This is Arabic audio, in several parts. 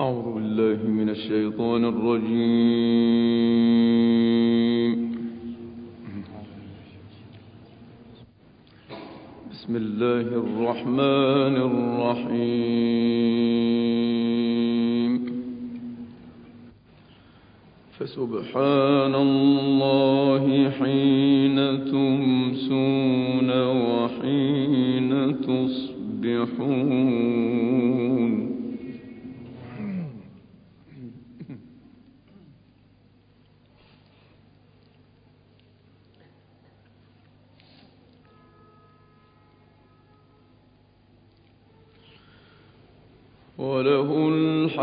أعوذ بالله من الشيطان الرجيم. بسم الله الرحمن الرحيم. فسبحان الله حين تمسون وحين تصبحون.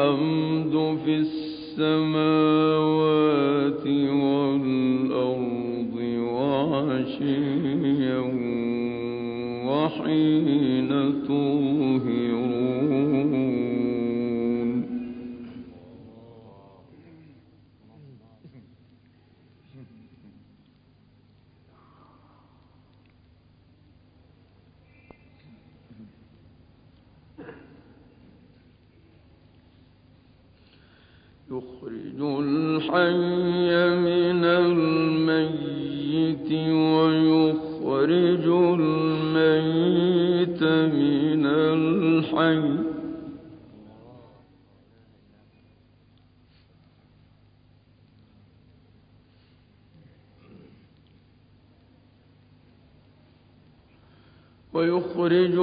الحمد في السماوات والأرض وعشيا وحين تظهرون. من الميت ويخرج الميت من الحي. ويخرج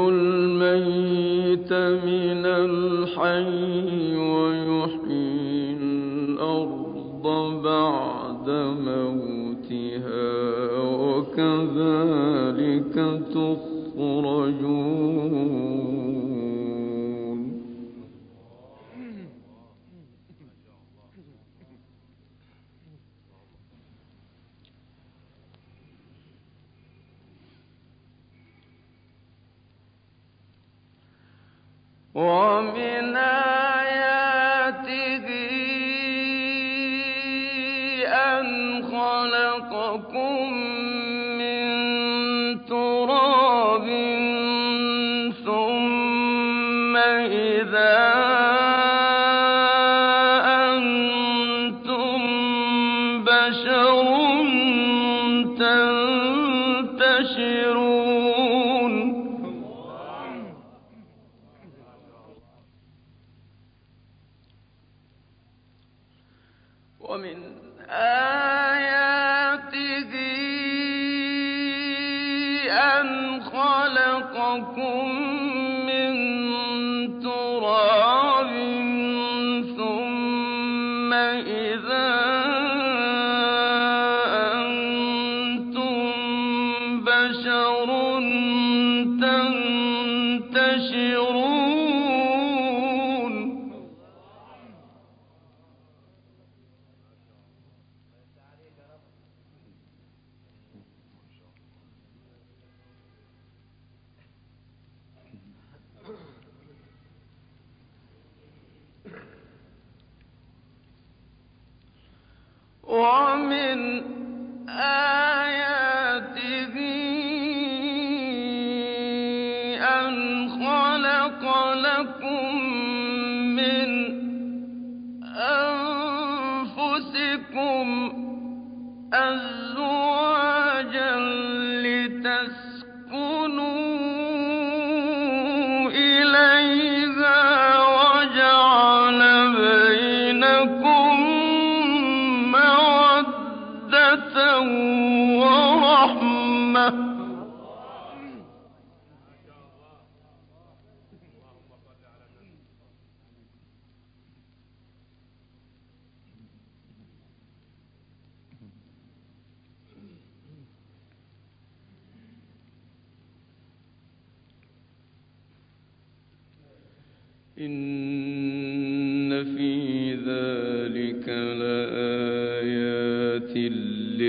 بعد موتها وكذلك تخرجون ومن آياته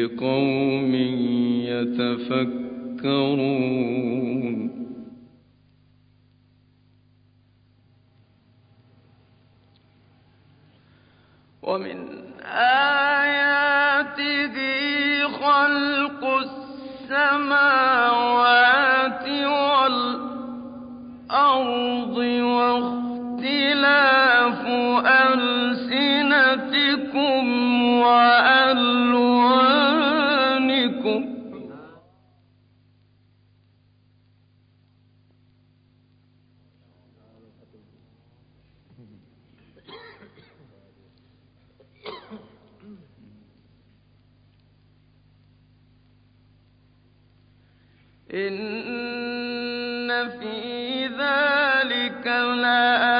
لقوم يتفكرون. إِنَّ فِي ذَٰلِكَ لَآيَةً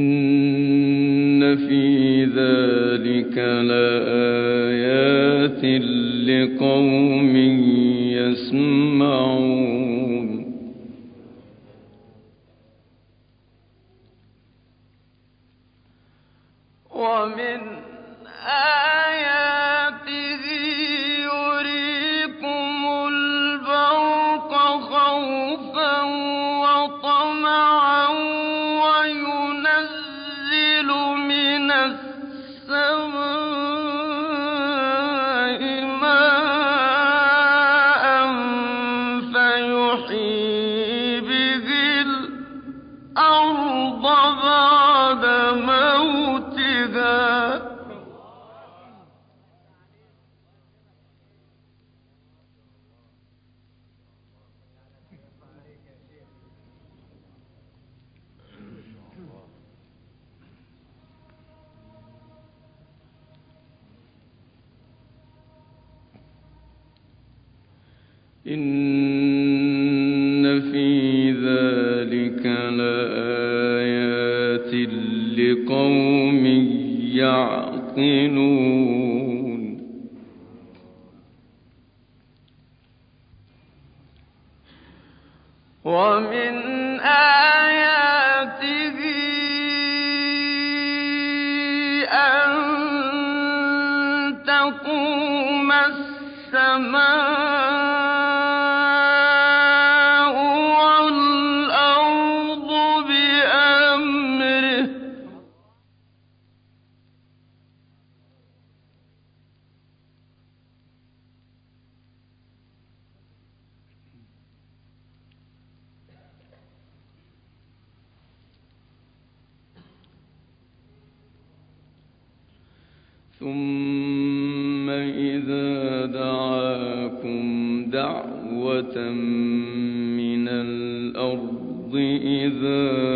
إن في ذلك لآيات لقوم إن ثم إذا دعاكم دعوة من الأرض إذا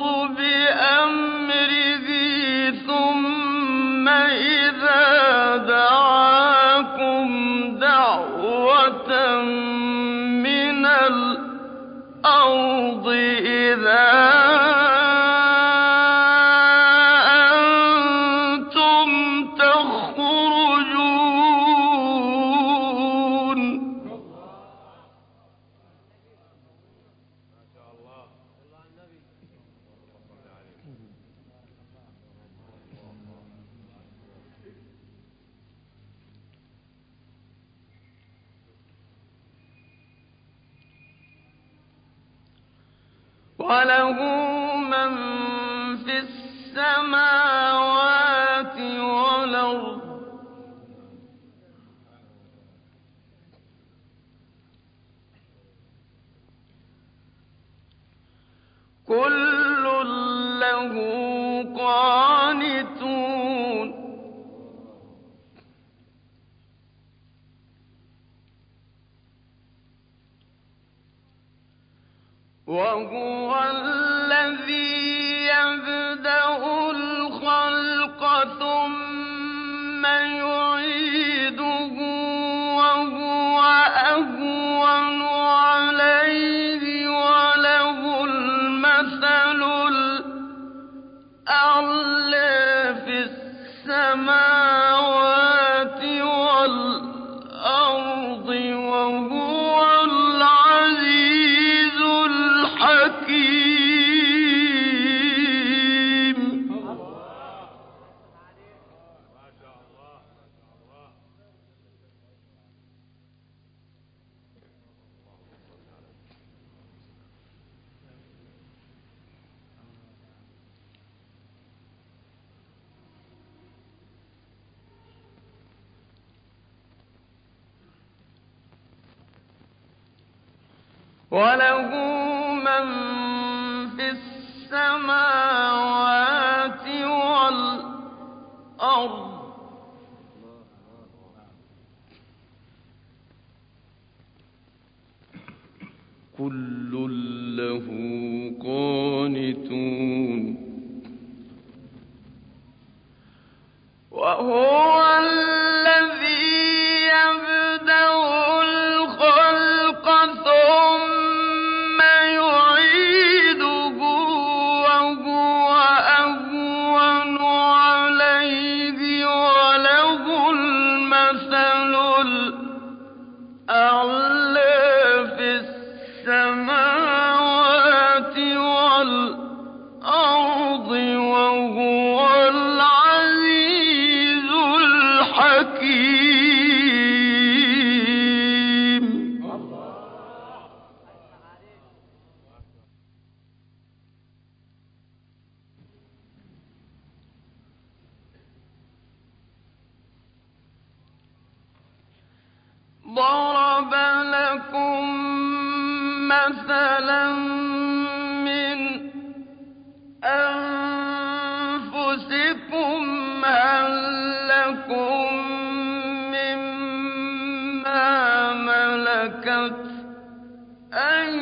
أعوذ بالله وله من ملكت أيمانكم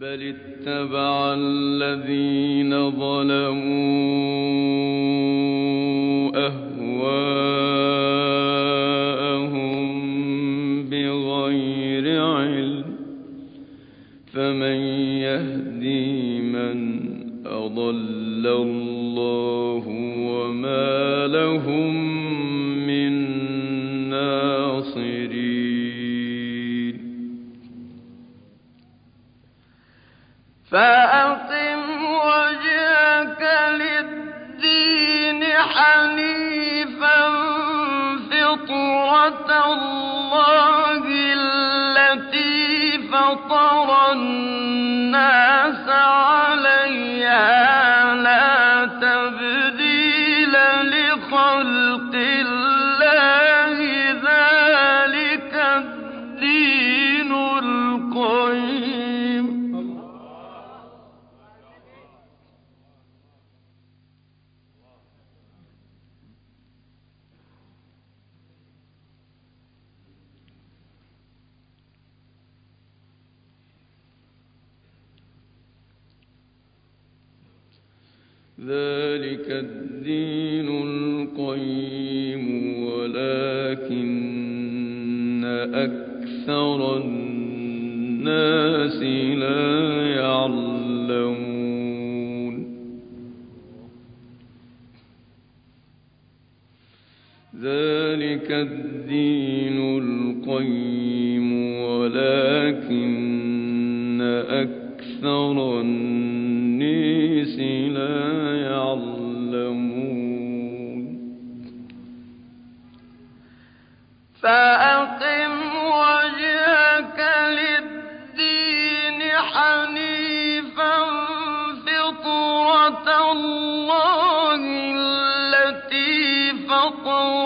بل اتبع الذين ظلموا فأقم وجهك للدين حنيفا فطرة الله التي فطر الناس عليها. لا تبديل لخلق ذلك الدين القيم ولكن أكثر الناس لا يعلمون. ذلك الدين القيم ولكن أكثر الناس لا يعلمون. فأقم وجهك للدين حنيفا فطرة الله التي فطر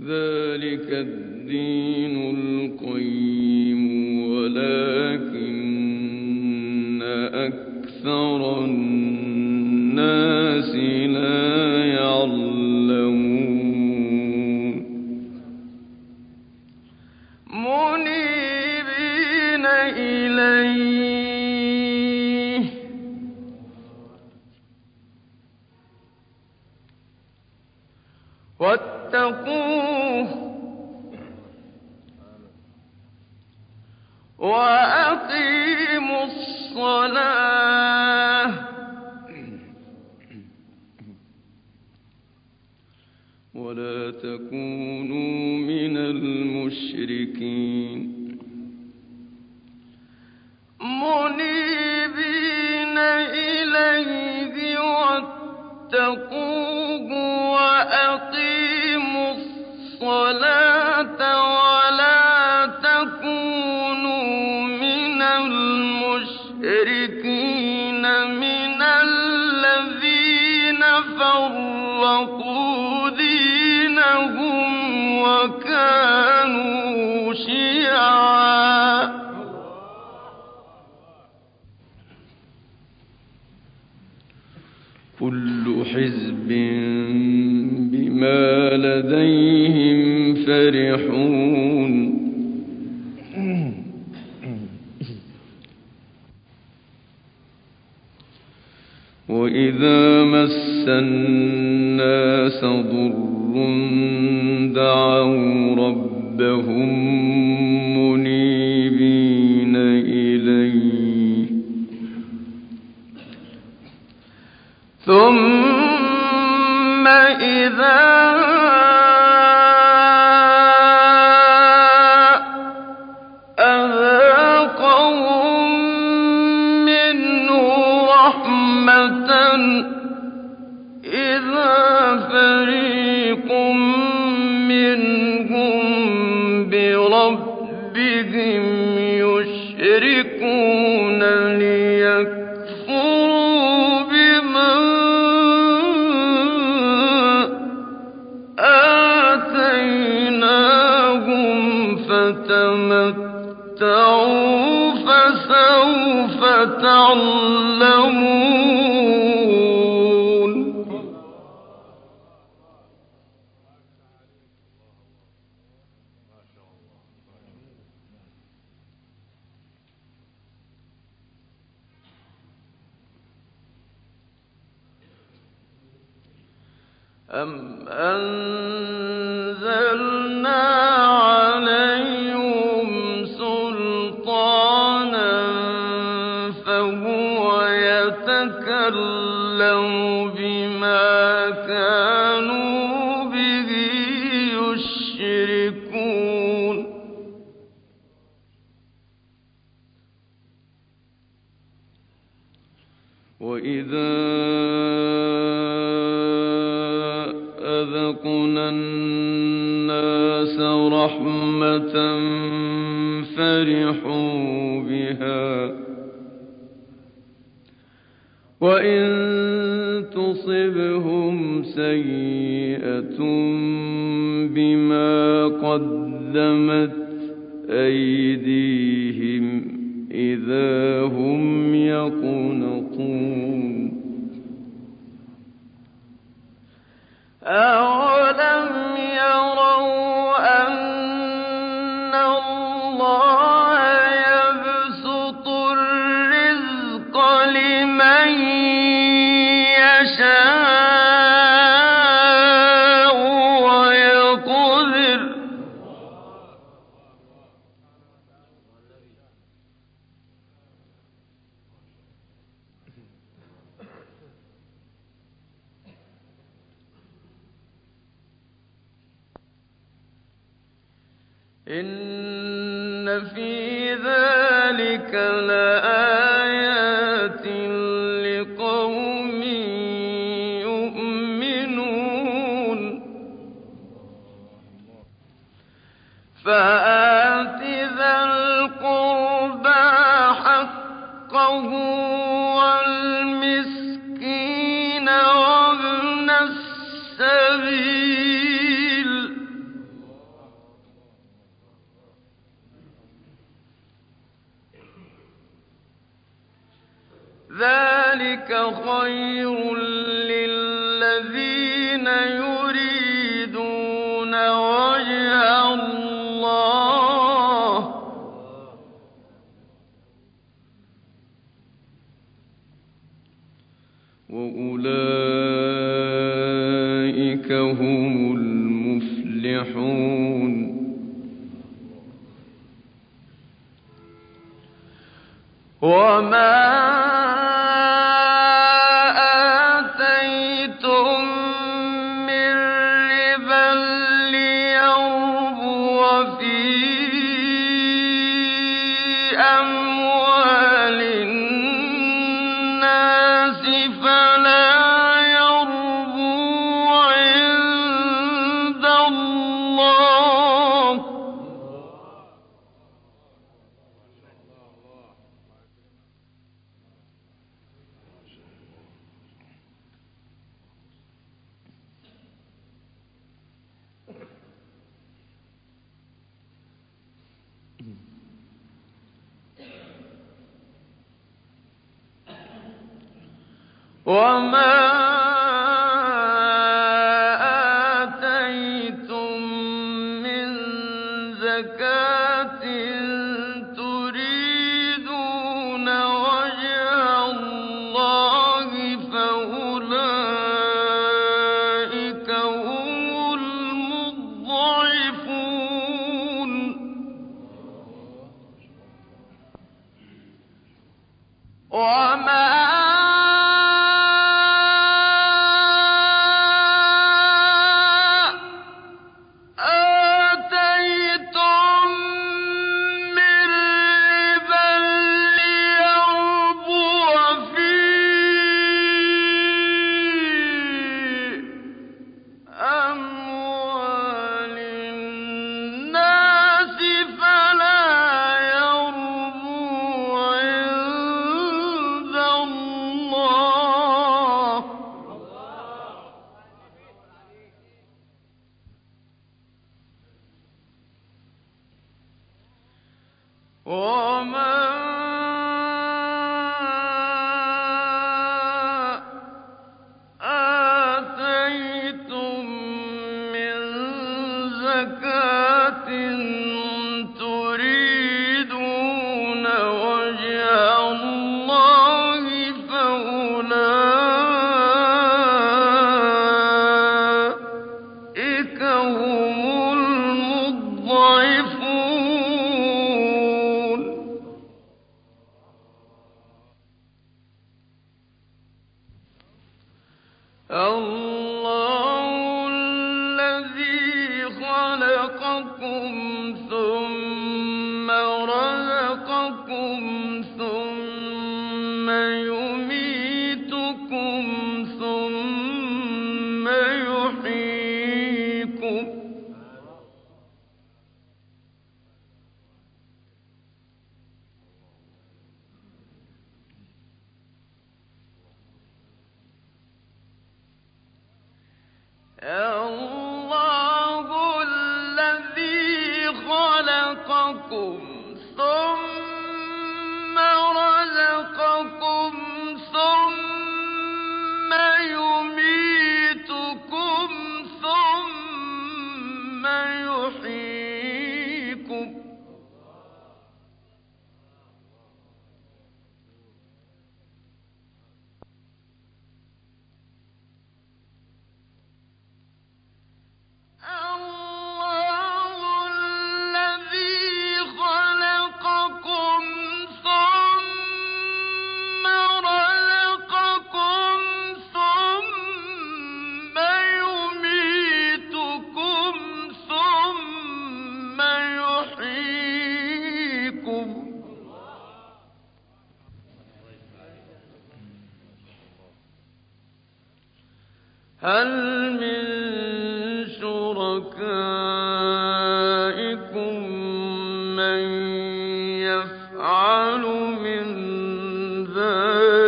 ذلك الدين القيم ولكن أكثر الناس فرحون وإذا مس الناس ضر دعوا ربهم أن فرحوا بها وإن تصبهم سيئة بما قدمت أيديهم إذا هم يقنطون أو إن في ذلك لآية 无无乐 المسلمين وما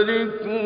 ذلكم